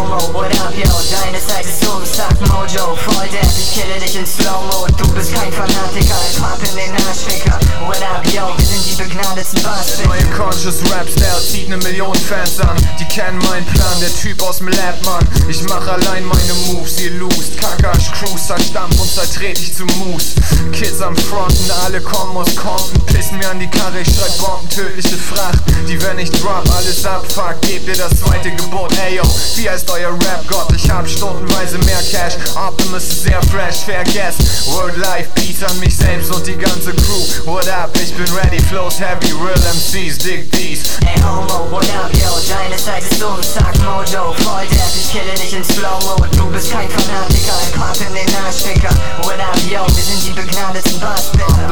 Homo, what up, yo? Deine Zeit ist um, sagt Mojo Voll dead, ich kille dich in Slow-Mo Du bist kein Fanatiker, ich Pap in den Arschficker What up, yo? Wir sind die begnadetsten Bass Neue Conscious Rap Style zieht ne Million Fans an. Die kennen meinen Plan, der Typ aus dem Lab, Mann. Ich mach allein meine Moves, ihr lost Kakash, Cruiser, Stampf und zertret ich zu Moose. Kids am Fronten, alle kommen aus Compton Pissen mir an die Karre, ich schreib Bomben, tödliche Fracht. Die wenn ich drop, alles abfuck. Gebt ihr das zweite Gebot, ey yo Wie heißt euer Rap-Gott? Ich hab stundenweise mehr Cash. Optimus ist sehr fresh, vergesst. World Life, Peace an mich selbst und die ganze Crew. What up, ich bin ready, flows heavy, real MCs, dig these. Ey Homo, what up, yo? Deine Zeit ist um, sagt Mojo. Voll dead, ich kille dich in Slow-Mo Du bist kein Fanatiker, ich Pap in den Arschficker What up, yo? Wir sind die begnadetsten Bass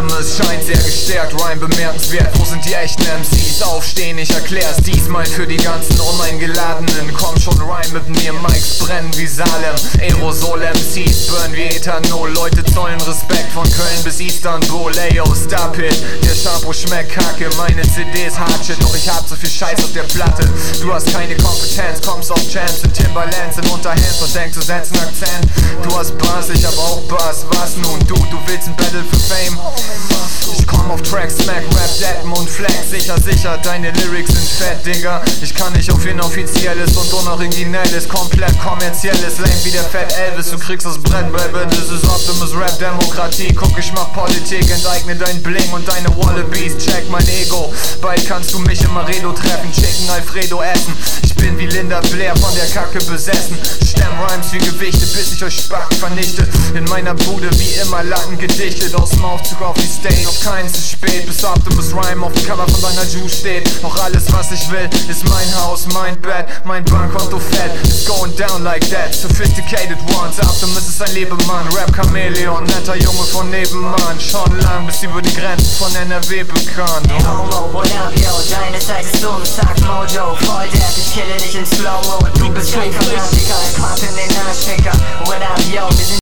Optimus scheint sehr gestärkt, Rhyme bemerkenswert. Wo sind die echten MCs? Aufstehen, ich erklär's diesmal für die ganzen uneingeladenen Komm schon, Rhyme mit mir, Mikes brennen wie Salem. Aerosol MCs burn wie Ethanol. Leute zollen Köln bis Istanbul Ey, yo, stop it, der Shampoo schmeckt kacke Meine CDs Hardshit, doch ich hab so viel Scheiß auf der Platte Du hast keine Kompetenz, kommst auf Chance In Timberlands, in Unterhand und denkst, du setzt Akzent Du hast Bass, ich hab auch Bass, was nun? Du, du willst ein Battle für Fame? Ich komm auf Track, Smack, Deppen und Flex. Sicher, sicher, deine Lyrics sind fett, Digga. Ich kann nicht auf inoffizielles und unoriginelles Komplett kommerzielles, lame wie der Fett Elvis. Du kriegst das Brett, Baby, das ist Optimus Rap Demokratie. Guck, ich mach Politik, enteigne dein Bling und deine Wallabies. Check mein Ego, bald kannst du mich im Maredo treffen. Chicken Alfredo essen. Ich bin wie Linda Blair von der Kacke besessen. Stemm Rhymes wie Gewichte, bis ich euch Spacken vernichte meiner Bude wie immer Latten gedichtet. Aus dem Aufzug auf die Stage, noch keins ist spät Bis Optimus Rhyme auf dem Cover von deiner Juice steht. Auch alles was ich will, ist mein Haus, mein Bett Mein Bankkonto fett, it's going down like that. Sophisticated ones, Optimus ist ein Lebemann. Rap Chameleon, netter Junge von nebenan. Schon lang bis über die Grenzen von NRW bekannt. Ey Homo, what up, yo? Deine Zeit ist um, sagt Mojo. Voll dead, ich kille dich in Slow-Mo. Du bist kein Fanatiker, ich Pap in den Arschficker What up, yo? Wir sind